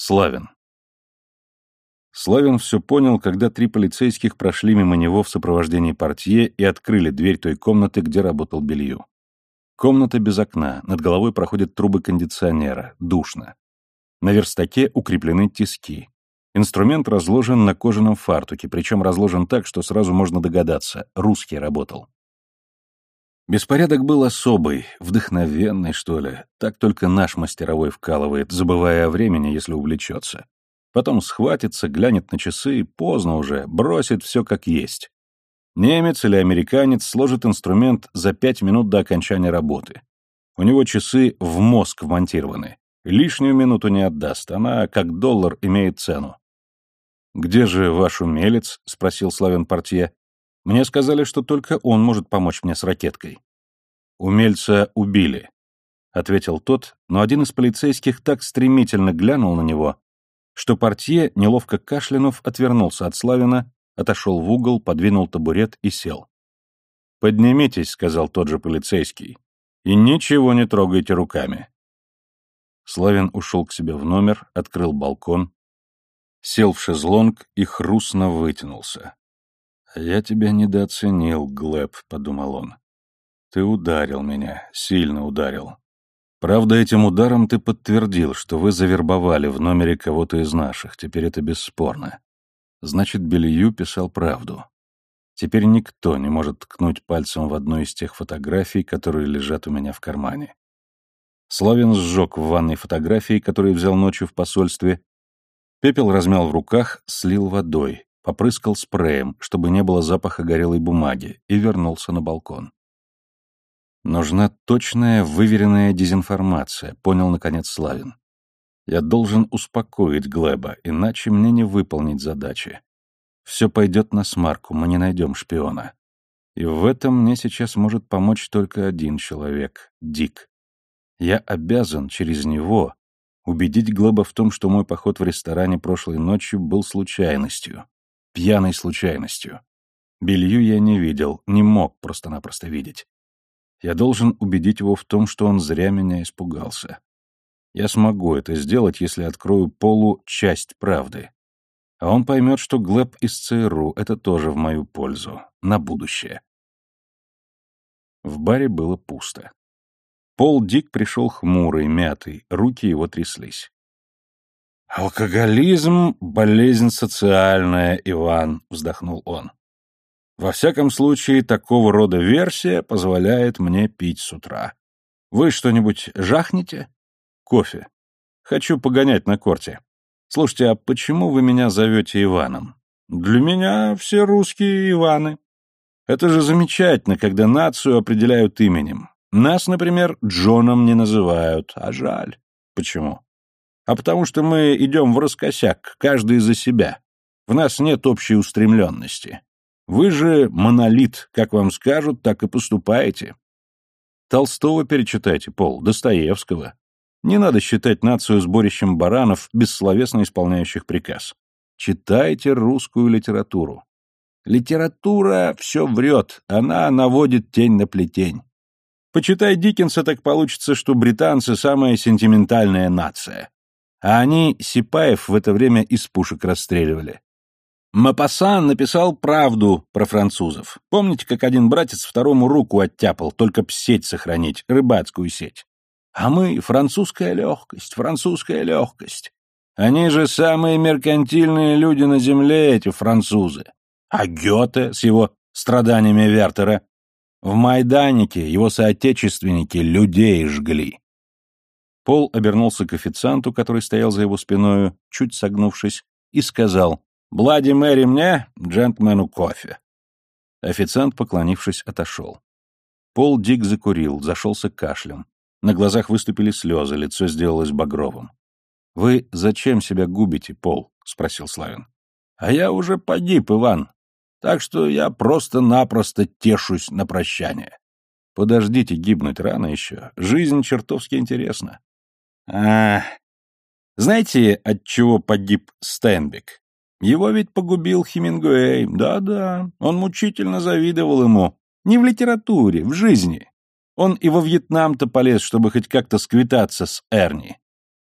Славин. Славин все понял, когда три полицейских прошли мимо него в сопровождении портье и открыли дверь той комнаты, где работал Белью. Комната без окна, над головой проходят трубы кондиционера, душно. На верстаке укреплены тиски. Инструмент разложен на кожаном фартуке, причем разложен так, что сразу можно догадаться, русский работал. Беспорядок был особый, вдохновенный, что ли. Так только наш мастеровой вкалывает, забывая о времени, если увлечется. Потом схватится, глянет на часы, поздно уже, бросит все как есть. Немец или американец сложит инструмент за пять минут до окончания работы. У него часы в мозг вмонтированы. Лишнюю минуту не отдаст, она, как доллар, имеет цену. «Где же ваш умелец?» — спросил Славин Портье. Мне сказали, что только он может помочь мне с ракеткой. Умельца убили, ответил тот, но один из полицейских так стремительно глянул на него, что портье, неловко кашлянув, отвернулся от Славина, отошел в угол, подвинул табурет и сел. «Поднимитесь», — сказал тот же полицейский, — «и ничего не трогайте руками». Славин ушел к себе в номер, открыл балкон, сел в шезлонг и хрустно вытянулся. «Я тебя недооценил, Глеб», — подумал он. «Ты ударил меня, сильно ударил. Правда, этим ударом ты подтвердил, что вы завербовали в номере кого-то из наших, теперь это бесспорно. Значит, Белью писал правду. Теперь никто не может ткнуть пальцем в одну из тех фотографий, которые лежат у меня в кармане. Славин сжег в ванной фотографии, которые взял ночью в посольстве. Пепел размял в руках, слил водой, попрыскал спреем, чтобы не было запаха горелой бумаги, и вернулся на балкон. Нужна точная, выверенная дезинформация, понял наконец Славин. Я должен успокоить Глеба, иначе мне не выполнить задачи. Все пойдет на смарку, мы не найдем шпиона. И в этом мне сейчас может помочь только один человек — Дик. Я обязан через него убедить Глеба в том, что мой поход в ресторане прошлой ночью был случайностью, пьяной случайностью. Белью я не видел, не мог просто-напросто видеть. Я должен убедить его в том, что он зря меня испугался. Я смогу это сделать, если открою Полу часть правды. А он поймет, что Глеб из ЦРУ — это тоже в мою пользу, на будущее. В баре было пусто. Пол Дик пришел хмурый, мятый, руки его тряслись. «Алкоголизм — болезнь социальная, Иван», — вздохнул он. «Во всяком случае, такого рода версия позволяет мне пить с утра. Вы что-нибудь жахнете? Кофе. Хочу погонять на корте. Слушайте, а почему вы меня зовете Иваном? Для меня все русские Иваны. Это же замечательно, когда нацию определяют именем. Нас, например, Джоном не называют, а жаль. Почему? А потому что мы идем в раскосяк, каждый за себя. В нас нет общей устремленности. Вы же монолит, как вам скажут, так и поступаете. Толстого перечитайте, Пол, Достоевского. Не надо считать нацию сборищем баранов, бессловесно исполняющих приказ. Читайте русскую литературу. Литература все врет, она наводит тень на плетень. Почитай Диккенса, так получится, что британцы — самая сентиментальная нация. А они Сипаев в это время из пушек расстреливали. Мапасан написал правду про французов. Помните, как один братец второму руку оттяпал, только сеть сохранить, рыбацкую сеть? А мы — французская легкость, французская легкость. Они же самые меркантильные люди на земле, эти французы. А Гёте с его страданиями Вертера в Майданике его соотечественники людей жгли. Пол обернулся к официанту, который стоял за его спиною, чуть согнувшись, и сказал «Блади Мэри мне, джентльмену кофе». Официант, поклонившись, отошел. Пол Дик закурил, зашелся кашлем. На глазах выступили слезы, лицо сделалось багровым. «Вы зачем себя губите, Пол?» — спросил Славин. «А я уже погиб, Иван. Так что я просто-напросто тешусь на прощание». «Подождите гибнуть, рано еще. Жизнь чертовски интересна. А, знаете, от чего погиб Стенбек? Его ведь погубил Хемингуэй. Да-да, он мучительно завидовал ему. Не в литературе, в жизни. Он и во Вьетнам-то полез, чтобы хоть как-то сквитаться с Эрни.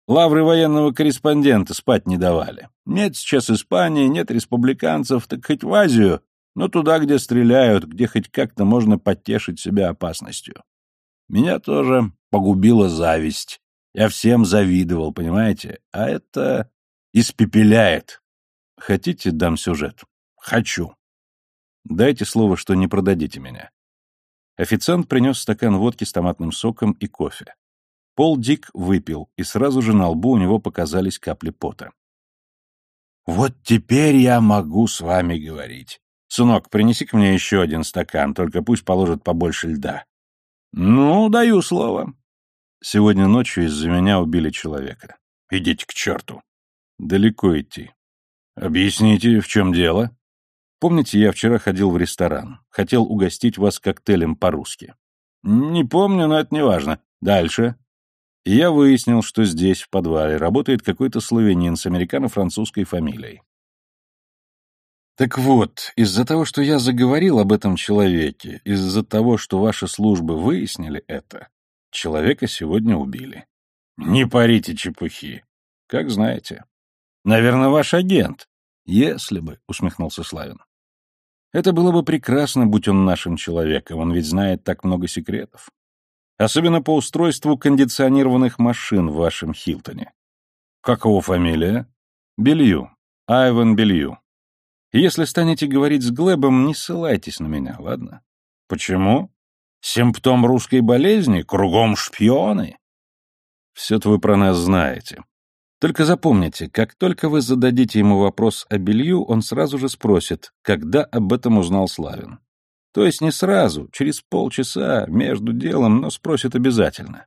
Лавры военного корреспондента спать не давали. Нет сейчас Испании, нет республиканцев, так хоть в Азию, но туда, где стреляют, где хоть как-то можно потешить себя опасностью. Меня тоже погубила зависть. Я всем завидовал, понимаете? А это испепеляет. Хотите, дам сюжет? Хочу. Дайте слово, что не продадите меня. Официант принес стакан водки с томатным соком и кофе. Пол Дик выпил, и сразу же на лбу у него показались капли пота. «Вот теперь я могу с вами говорить. Сынок, принеси-ка мне еще один стакан, только пусть положат побольше льда». «Ну, даю слово». «Сегодня ночью из-за меня убили человека. Идите к черту». «Далеко идти». «Объясните, в чем дело?» «Помните, я вчера ходил в ресторан. Хотел угостить вас коктейлем по-русски». «Не помню, но это не важно. Дальше». Я выяснил, что здесь, в подвале, работает какой-то славянин с американо-французской фамилией. Так вот, из-за того, что я заговорил об этом человеке, из-за того, что ваши службы выяснили это, человека сегодня убили. Не парите чепухи. Как знаете. Наверное, ваш агент. Если бы, усмехнулся Славин. Это было бы прекрасно, будь он нашим человеком, он ведь знает так много секретов. Особенно по устройству кондиционированных машин в вашем Хилтоне. Как его фамилия? Белью. Айван Белью. Если станете говорить с Глебом, не ссылайтесь на меня, ладно? Почему? Симптом русской болезни? Кругом шпионы? Все-то вы про нас знаете. Только запомните, как только вы зададите ему вопрос о белью, он сразу же спросит, когда об этом узнал Славин. То есть не сразу, через полчаса, между делом, но спросит обязательно.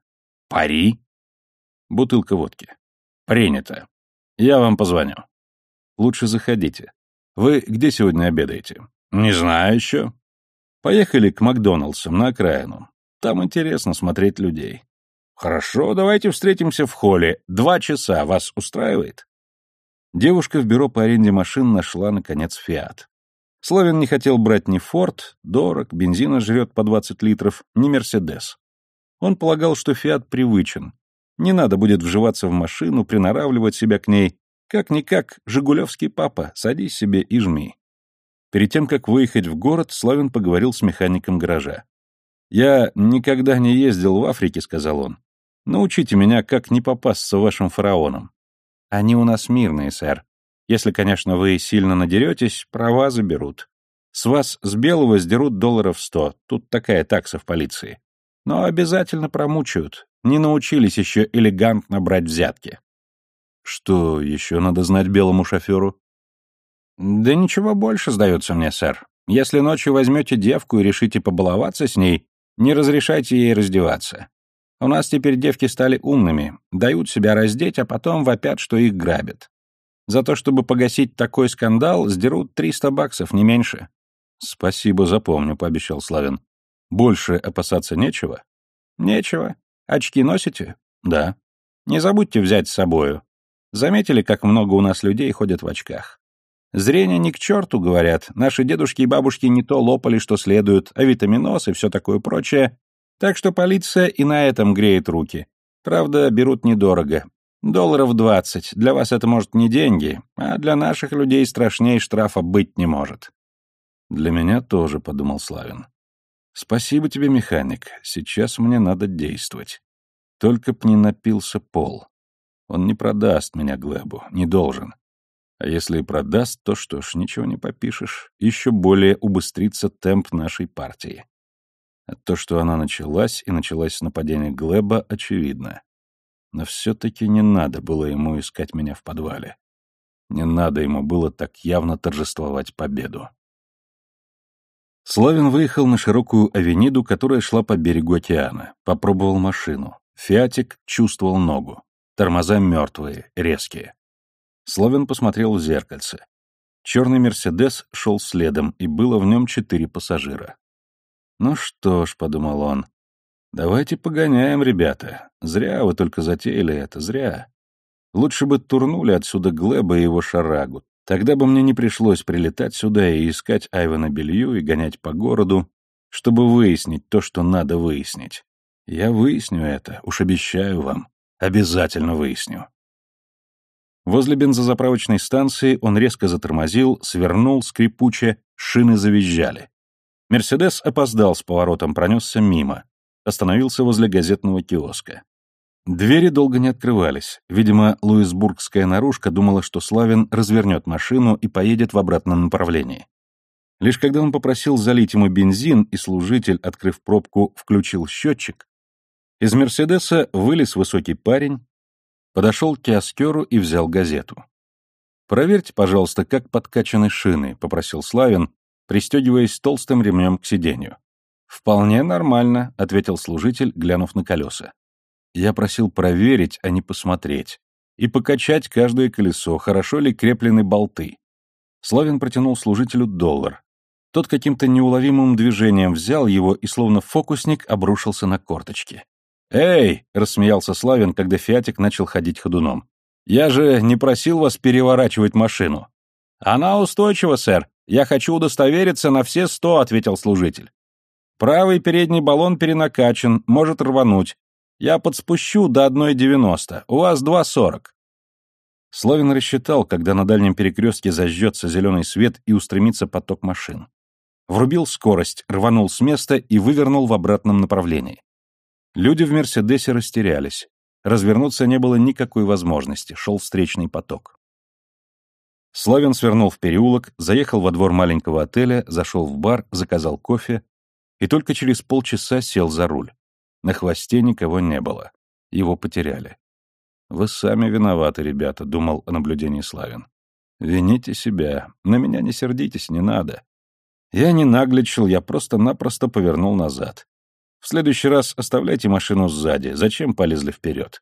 Пари? Бутылка водки. Принято. Я вам позвоню. Лучше заходите. Вы где сегодня обедаете? Не знаю еще. Поехали к Макдоналдсам на окраину. Там интересно смотреть людей. Хорошо, давайте встретимся в холле. Два часа. Вас устраивает? Девушка в бюро по аренде машин нашла, наконец, «Фиат». Славин не хотел брать ни «Форд», дорог, бензина жрет по 20 литров, ни «Мерседес». Он полагал, что «Фиат» привычен. Не надо будет вживаться в машину, приноравливать себя к ней. Как-никак, жигулевский папа, садись себе и жми. Перед тем, как выехать в город, Славин поговорил с механиком гаража. «Я никогда не ездил в Африке», — сказал он. «Научите меня, как не попасться вашим фараонам». «Они у нас мирные, сэр. Если, конечно, вы сильно надеретесь, права заберут. С вас с белого сдерут долларов сто, тут такая такса в полиции. Но обязательно промучают. Не научились еще элегантно брать взятки. Что еще надо знать белому шоферу? Да ничего больше, сдается мне, сэр. Если ночью возьмете девку и решите побаловаться с ней, не разрешайте ей раздеваться. У нас теперь девки стали умными, дают себя раздеть, а потом вопят, что их грабят. За то, чтобы погасить такой скандал, сдерут 300 баксов, не меньше. Спасибо, запомню, пообещал Славин. Больше опасаться нечего? Нечего. Очки носите? Да. Не забудьте взять с собою. Заметили, как много у нас людей ходят в очках? Зрение ни к черту, говорят. Наши дедушки и бабушки не то лопали, что следует, а витаминоз и все такое прочее. Так что полиция и на этом греет руки. Правда, берут недорого. Долларов двадцать. Для вас это, может, не деньги, а для наших людей страшнее штрафа быть не может. Для меня тоже, — подумал Славин. Спасибо тебе, механик. Сейчас мне надо действовать. Только б не напился пол. Он не продаст меня Глебу, не должен. А если и продаст, то что ж, ничего не попишешь. Еще более убыстрится темп нашей партии. А то, что она началась, и началась с нападения Глеба, очевидно. Но все-таки не надо было ему искать меня в подвале. Не надо ему было так явно торжествовать победу. Славин выехал на широкую авениду, которая шла по берегу океана. Попробовал машину. Фиатик чувствовал ногу. Тормоза мертвые, резкие. Славин посмотрел в зеркальце. Черный «Мерседес» шел следом, и было в нем четыре пассажира. «Ну что ж», — подумал он, Давайте погоняем, ребята. Зря вы только затеяли это, зря. Лучше бы турнули отсюда Глеба и его шарагу. Тогда бы мне не пришлось прилетать сюда и искать Айвана Белью и гонять по городу, чтобы выяснить то, что надо выяснить. Я выясню это, уж обещаю вам. Обязательно выясню. Возле бензозаправочной станции он резко затормозил, свернул скрипуче, шины завизжали. «Мерседес» опоздал с поворотом, пронесся мимо. Остановился возле газетного киоска. Двери долго не открывались. Видимо, луисбургская наружка думала, что Славин развернет машину и поедет в обратном направлении. Лишь когда он попросил залить ему бензин, и служитель, открыв пробку, включил счетчик, из «Мерседеса» вылез высокий парень, подошел к киоскеру и взял газету. «Проверьте, пожалуйста, как подкачаны шины», — попросил Славин, пристегиваясь толстым ремнем к сиденью. «Вполне нормально», — ответил служитель, глянув на колеса. Я просил проверить, а не посмотреть, и покачать каждое колесо, хорошо ли креплены болты. Славин протянул служителю доллар. Тот каким-то неуловимым движением взял его и, словно фокусник, обрушился на корточки. «Эй!» — рассмеялся Славин, когда Фиатик начал ходить ходуном. «Я же не просил вас переворачивать машину». «Она устойчива, сэр. Я хочу удостовериться на все сто», — ответил служитель. «Правый передний баллон перенакачан, может рвануть. Я подспущу до 1,90. У вас 2,40». Славин рассчитал, когда на дальнем перекрестке зажжется зеленый свет и устремится поток машин. Врубил скорость, рванул с места и вывернул в обратном направлении. Люди в «Мерседесе» растерялись. Развернуться не было никакой возможности, шел встречный поток. Славин свернул в переулок, заехал во двор маленького отеля, зашел в бар, заказал кофе и только через полчаса сел за руль. На хвосте никого не было. Его потеряли. «Вы сами виноваты, ребята», — думал о наблюдении Славин. «Вините себя. На меня не сердитесь, не надо. Я не нагличил, я просто-напросто повернул назад. В следующий раз оставляйте машину сзади, зачем полезли вперед?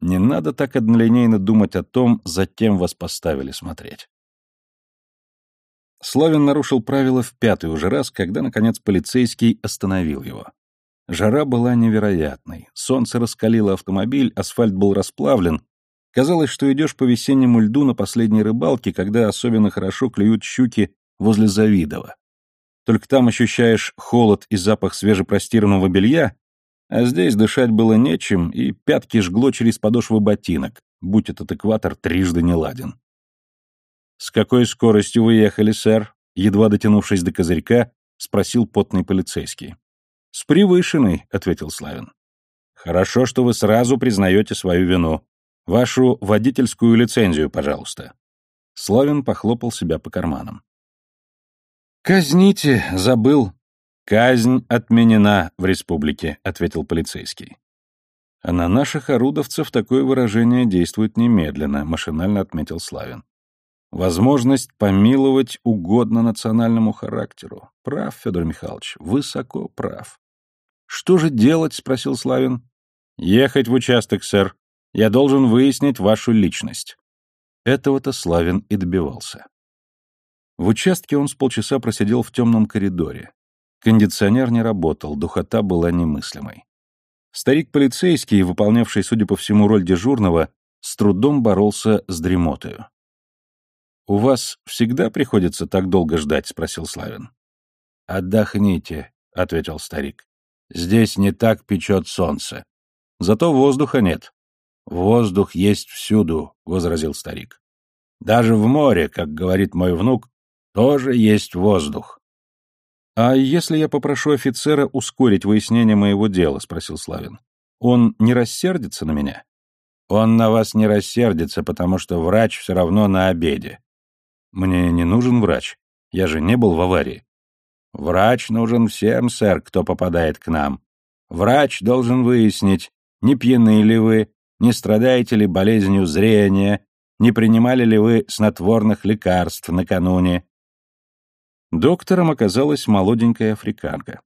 Не надо так однолинейно думать о том, за кем вас поставили смотреть. Славин нарушил правила в пятый уже раз, когда, наконец, полицейский остановил его. Жара была невероятной, солнце раскалило автомобиль, асфальт был расплавлен. Казалось, что идешь по весеннему льду на последней рыбалке, когда особенно хорошо клюют щуки возле Завидова. Только там ощущаешь холод и запах свежепростиранного белья, а здесь дышать было нечем, и пятки жгло через подошвы ботинок, будь этот экватор трижды не ладен. «С какой скоростью вы ехали, сэр?» Едва дотянувшись до козырька, спросил потный полицейский. «С превышенной», — ответил Славин. «Хорошо, что вы сразу признаете свою вину. Вашу водительскую лицензию, пожалуйста». Славин похлопал себя по карманам. «Казните, забыл». «Казнь отменена в республике», — ответил полицейский. «А на наших орудовцев такое выражение действует немедленно», — машинально отметил Славин. «Возможность помиловать угодно национальному характеру. Прав, Федор Михайлович, высоко прав». «Что же делать?» — спросил Славин. «Ехать в участок, сэр. Я должен выяснить вашу личность». Этого-то Славин и добивался. В участке он с полчаса просидел в темном коридоре. Кондиционер не работал, духота была немыслимой. Старик-полицейский, выполнявший, судя по всему, роль дежурного, с трудом боролся с дремотою. «У вас всегда приходится так долго ждать?» — спросил Славин. «Отдохните», — ответил старик. «Здесь не так печет солнце. Зато воздуха нет». «Воздух есть всюду», — возразил старик. «Даже в море, как говорит мой внук, тоже есть воздух. А если я попрошу офицера ускорить выяснение моего дела, спросил Славин. Он не рассердится на меня? Он на вас не рассердится, потому что врач все равно на обеде. Мне не нужен врач. Я же не был в аварии. Врач нужен всем, сэр, кто попадает к нам. Врач должен выяснить, не пьяны ли вы, не страдаете ли болезнью зрения, не принимали ли вы снотворных лекарств накануне, Доктором оказалась молоденькая африканка.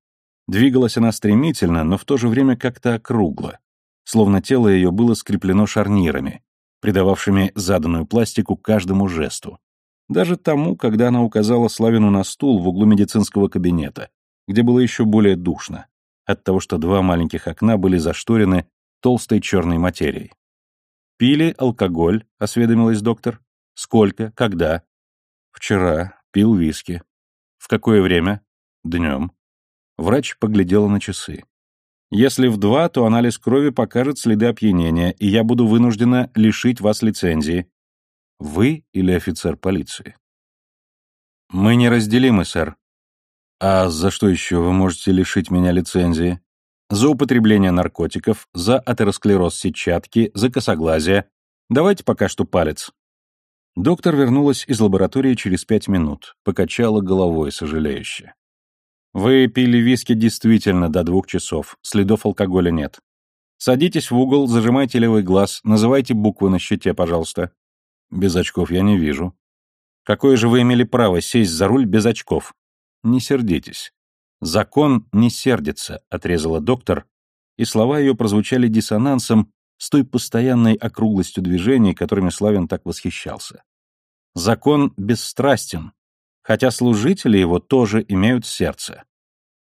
Двигалась она стремительно, но в то же время как-то округло, словно тело ее было скреплено шарнирами, придававшими заданную пластику каждому жесту. Даже тому, когда она указала Славину на стул в углу медицинского кабинета, где было еще более душно, от того, что два маленьких окна были зашторены толстой черной материей. «Пили алкоголь?» — осведомилась доктор. «Сколько? Когда?» «Вчера. Пил виски. В какое время? Днем. Врач поглядела на часы. Если в два, то анализ крови покажет следы опьянения, и я буду вынуждена лишить вас лицензии. Вы или офицер полиции? Мы неразделимы, сэр. А за что еще вы можете лишить меня лицензии? За употребление наркотиков, за атеросклероз сетчатки, за косоглазие. Давайте пока что палец. Доктор вернулась из лаборатории через пять минут, покачала головой сожалеюще. Вы пили виски действительно до двух часов, следов алкоголя нет. Садитесь в угол, зажимайте левый глаз, называйте буквы на щите, пожалуйста. Без очков я не вижу. Какое же вы имели право сесть за руль без очков? Не сердитесь. Закон не сердится, отрезала доктор, и слова ее прозвучали диссонансом с той постоянной округлостью движений, которыми Славин так восхищался. Закон бесстрастен, хотя служители его тоже имеют сердце.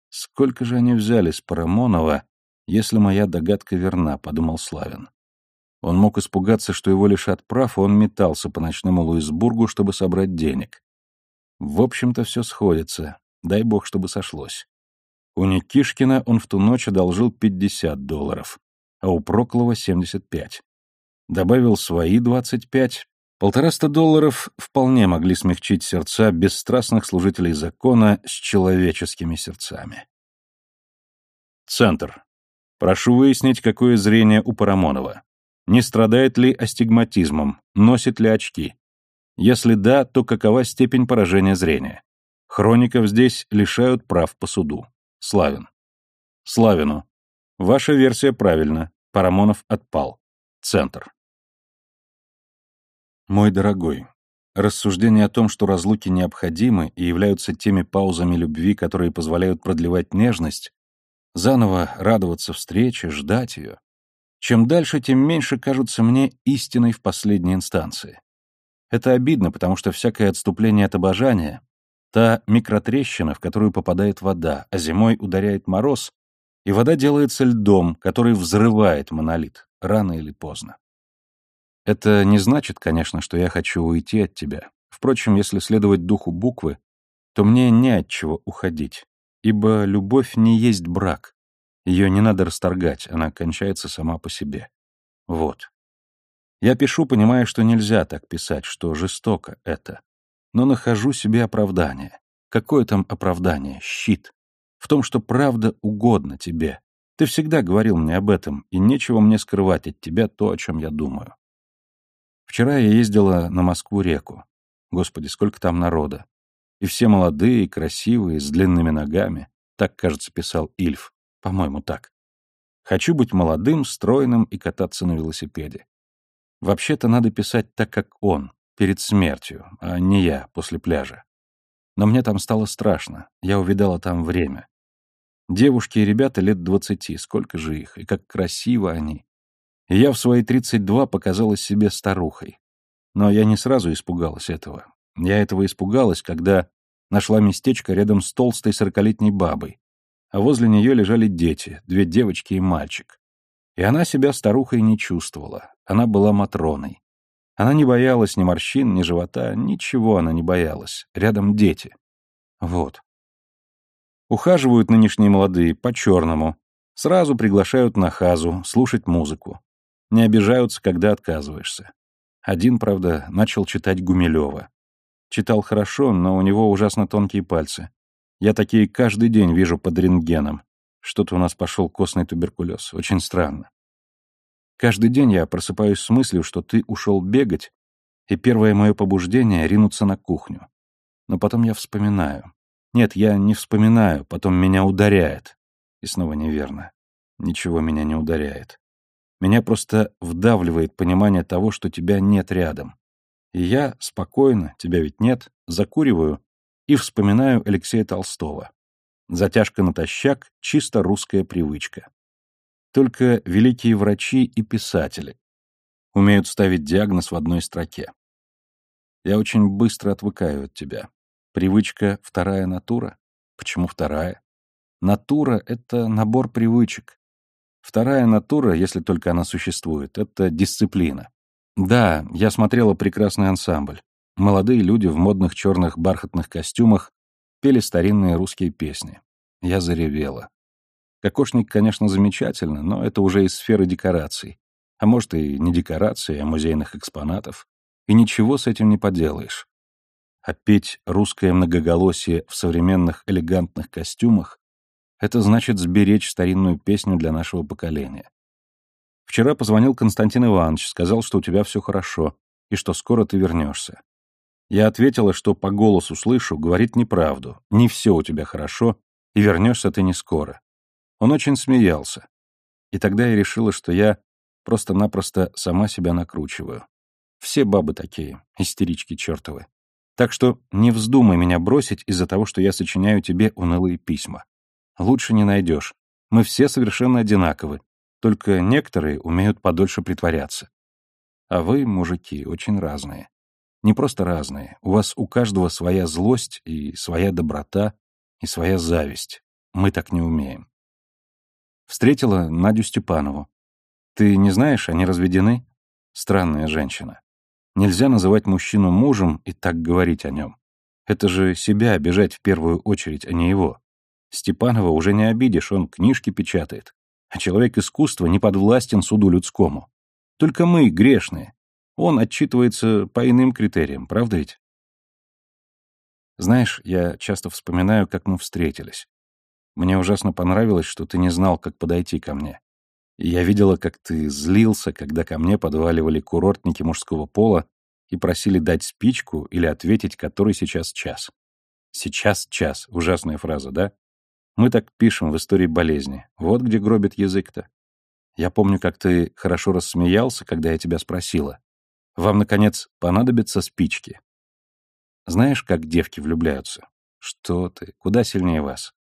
Сколько же они взяли с Парамонова, если моя догадка верна, подумал Славин. Он мог испугаться, что его лишат прав, и он метался по ночному Луисбургу, чтобы собрать денег. В общем-то, все сходится. Дай бог, чтобы сошлось. У Никишкина он в ту ночь одолжил 50 долларов, а у Проклова 75. Добавил свои 25. Полтораста долларов вполне могли смягчить сердца бесстрастных служителей закона с человеческими сердцами. Центр. Прошу выяснить, какое зрение у Парамонова. Не страдает ли астигматизмом, носит ли очки? Если да, то какова степень поражения зрения? Хроников здесь лишают прав по суду. Славин. Славину. Ваша версия правильна. Парамонов отпал. Центр. Мой дорогой, рассуждения о том, что разлуки необходимы и являются теми паузами любви, которые позволяют продлевать нежность, заново радоваться встрече, ждать ее, чем дальше, тем меньше кажутся мне истиной в последней инстанции. Это обидно, потому что всякое отступление от обожания — та микротрещина, в которую попадает вода, а зимой ударяет мороз, и вода делается льдом, который взрывает монолит, рано или поздно. Это не значит, конечно, что я хочу уйти от тебя. Впрочем, если следовать духу буквы, то мне не от чего уходить, ибо любовь не есть брак. Ее не надо расторгать, она кончается сама по себе. Вот. Я пишу, понимая, что нельзя так писать, что жестоко это. Но нахожу себе оправдание. Какое там оправдание? Щит. В том, что правда угодна тебе. Ты всегда говорил мне об этом, и нечего мне скрывать от тебя то, о чем я думаю. Вчера я ездила на Москву-реку. Господи, сколько там народа. И все молодые, красивые, с длинными ногами. Так, кажется, писал Ильф. По-моему, так. Хочу быть молодым, стройным и кататься на велосипеде. Вообще-то надо писать так, как он, перед смертью, а не я, после пляжа. Но мне там стало страшно, я увидала там время. Девушки и ребята лет двадцати, сколько же их, и как красиво они. И я в свои тридцать два показалась себе старухой. Но я не сразу испугалась этого. Я этого испугалась, когда нашла местечко рядом с толстой сорокалетней бабой, а возле нее лежали дети, две девочки и мальчик. И она себя старухой не чувствовала, она была Матроной. Она не боялась ни морщин, ни живота, ничего она не боялась. Рядом дети. Вот. Ухаживают нынешние молодые по-черному. Сразу приглашают на хазу, слушать музыку. Не обижаются, когда отказываешься. Один, правда, начал читать Гумилева. Читал хорошо, но у него ужасно тонкие пальцы. Я такие каждый день вижу под рентгеном. Что-то у нас пошел костный туберкулез. Очень странно. Каждый день я просыпаюсь с мыслью, что ты ушел бегать, и первое мое побуждение — ринуться на кухню. Но потом я вспоминаю. Нет, я не вспоминаю, потом меня ударяет. И снова неверно. Ничего меня не ударяет. Меня просто вдавливает понимание того, что тебя нет рядом. И я спокойно, тебя ведь нет, закуриваю и вспоминаю Алексея Толстого. Затяжка натощак — чисто русская привычка. Только великие врачи и писатели умеют ставить диагноз в одной строке. Я очень быстро отвыкаю от тебя. Привычка — вторая натура? Почему вторая? Натура — это набор привычек. Вторая натура, если только она существует, — это дисциплина. Да, я смотрела прекрасный ансамбль. Молодые люди в модных черных бархатных костюмах пели старинные русские песни. Я заревела. Кокошник, конечно, замечательно, но это уже из сферы декораций. А может, и не декораций, а музейных экспонатов. и ничего с этим не поделаешь. А петь русское многоголосие в современных элегантных костюмах — это значит сберечь старинную песню для нашего поколения. Вчера позвонил Константин Иванович, сказал, что у тебя все хорошо, и что скоро ты вернешься. Я ответила, что по голосу слышу, говорит неправду, не все у тебя хорошо, и вернешься ты не скоро. Он очень смеялся. И тогда я решила, что я просто-напросто сама себя накручиваю. Все бабы такие, истерички чертовы. Так что не вздумай меня бросить из-за того, что я сочиняю тебе унылые письма. Лучше не найдешь. Мы все совершенно одинаковы, только некоторые умеют подольше притворяться. А вы, мужики, очень разные. Не просто разные, у вас у каждого своя злость и своя доброта и своя зависть. Мы так не умеем. Встретила Надю Степанову. Ты не знаешь, они разведены? Странная женщина. Нельзя называть мужчину мужем и так говорить о нем. Это же себя обижать в первую очередь, а не его. Степанова уже не обидишь, он книжки печатает. А человек искусства не подвластен суду людскому. Только мы, грешные. Он отчитывается по иным критериям, правда ведь? Знаешь, я часто вспоминаю, как мы встретились. Мне ужасно понравилось, что ты не знал, как подойти ко мне. Я видела, как ты злился, когда ко мне подваливали курортники мужского пола и просили дать спичку или ответить, который сейчас час. Сейчас час. Ужасная фраза, да? Мы так пишем в истории болезни. Вот где гробит язык-то. Я помню, как ты хорошо рассмеялся, когда я тебя спросила. Вам, наконец, понадобятся спички. Знаешь, как девки влюбляются? Что ты, куда сильнее вас.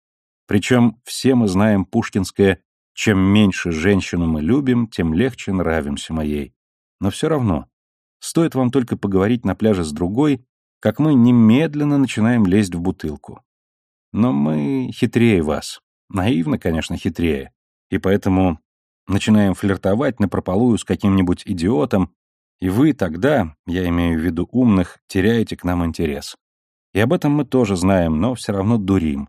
Причем все мы знаем пушкинское чем меньше женщину мы любим, тем легче нравимся моей. Но все равно, стоит вам только поговорить на пляже с другой, как мы немедленно начинаем лезть в бутылку. Но мы хитрее вас. Наивно, конечно, хитрее. И поэтому начинаем флиртовать напропалую с каким-нибудь идиотом, и вы тогда, я имею в виду умных, теряете к нам интерес. И об этом мы тоже знаем, но все равно дурим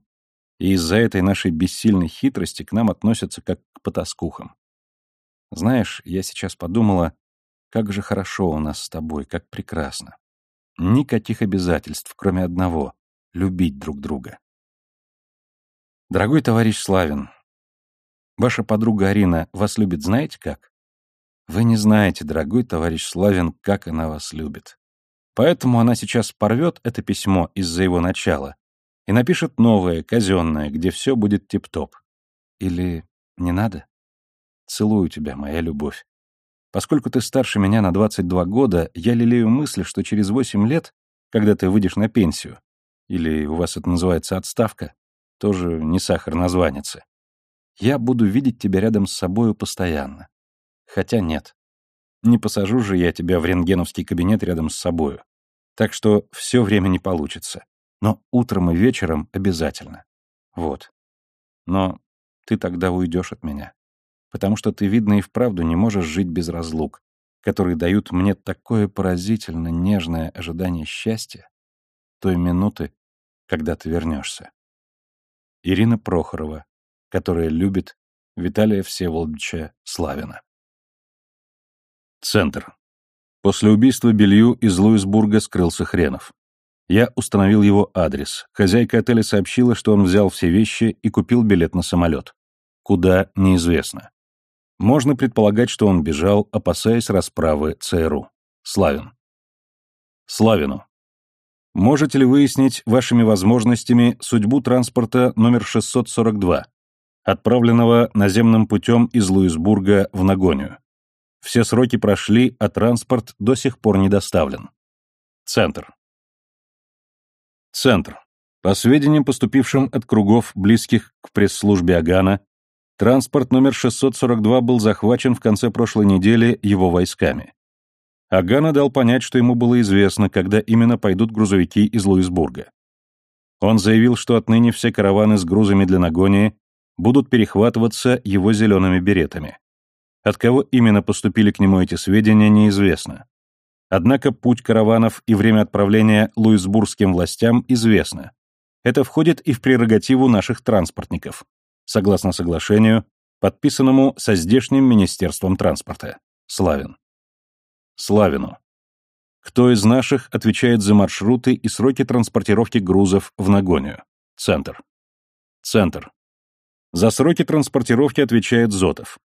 и из-за этой нашей бессильной хитрости к нам относятся как к потаскухам. Знаешь, я сейчас подумала, как же хорошо у нас с тобой, как прекрасно. Никаких обязательств, кроме одного — любить друг друга. Дорогой товарищ Славин, ваша подруга Арина вас любит знаете как? Вы не знаете, дорогой товарищ Славин, как она вас любит. Поэтому она сейчас порвет это письмо из-за его начала и напишет новое, казенное, где все будет тип-топ. Или не надо? Целую тебя, моя любовь. Поскольку ты старше меня на 22 года, я лелею мысль, что через 8 лет, когда ты выйдешь на пенсию, или у вас это называется отставка, тоже не сахар названицы, я буду видеть тебя рядом с собою постоянно. Хотя нет. Не посажу же я тебя в рентгеновский кабинет рядом с собою. Так что все время не получится. Но утром и вечером обязательно. Вот. Но ты тогда уйдешь от меня. Потому что ты, видно, и вправду не можешь жить без разлук, которые дают мне такое поразительно нежное ожидание счастья той минуты, когда ты вернешься. Ирина Прохорова, которая любит Виталия Всеволодовича Славина. Центр. После убийства Белью из Луисбурга скрылся Хренов. Я установил его адрес. Хозяйка отеля сообщила, что он взял все вещи и купил билет на самолет. Куда — неизвестно. Можно предполагать, что он бежал, опасаясь расправы ЦРУ. Славин. Славину. Можете ли выяснить вашими возможностями судьбу транспорта номер 642, отправленного наземным путем из Луисбурга в Нагонию? Все сроки прошли, а транспорт до сих пор не доставлен. Центр. Центр. По сведениям, поступившим от кругов, близких к пресс-службе Агана, транспорт номер 642 был захвачен в конце прошлой недели его войсками. Агана дал понять, что ему было известно, когда именно пойдут грузовики из Луисбурга. Он заявил, что отныне все караваны с грузами для нагонии будут перехватываться его зелеными беретами. От кого именно поступили к нему эти сведения, неизвестно. Однако путь караванов и время отправления луисбургским властям известно. Это входит и в прерогативу наших транспортников, согласно соглашению, подписанному со здешним Министерством транспорта. Славин. Славину. Кто из наших отвечает за маршруты и сроки транспортировки грузов в Нагонию? Центр. Центр. За сроки транспортировки отвечает Зотов.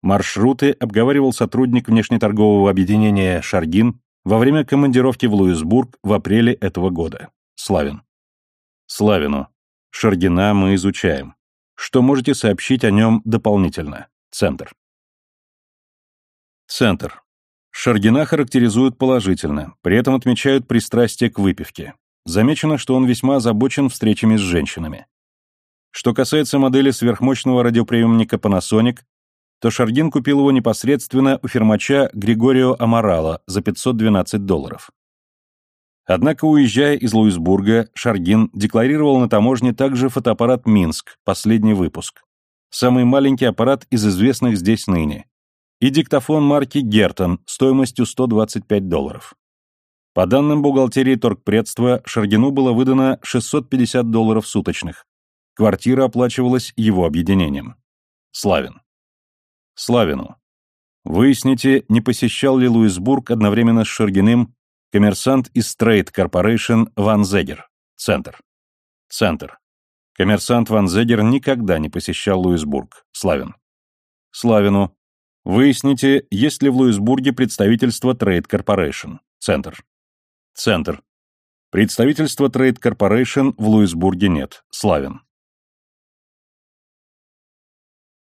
Маршруты обговаривал сотрудник внешнеторгового объединения «Шаргин» во время командировки в Луисбург в апреле этого года. Славин. Славину. Шаргина мы изучаем. Что можете сообщить о нем дополнительно? Центр. Центр. Шаргина характеризуют положительно, при этом отмечают пристрастие к выпивке. Замечено, что он весьма озабочен встречами с женщинами. Что касается модели сверхмощного радиоприемника Panasonic, то Шаргин купил его непосредственно у фермача Григорио Амарала за 512 долларов. Однако, уезжая из Луисбурга, Шаргин декларировал на таможне также фотоаппарат «Минск», последний выпуск. Самый маленький аппарат из известных здесь ныне. И диктофон марки «Гертон» стоимостью 125 долларов. По данным бухгалтерии торгпредства, Шаргину было выдано 650 долларов суточных. Квартира оплачивалась его объединением. Славин. Славину. Выясните, не посещал ли Луисбург одновременно с Шаргиным коммерсант из Trade Corporation Ван Зегер. Центр. Центр. Коммерсант Ван Зегер никогда не посещал Луисбург. Славин. Славину. Выясните, есть ли в Луисбурге представительство Trade Corporation. Центр. Центр. Представительства Trade Corporation в Луисбурге нет. Славин.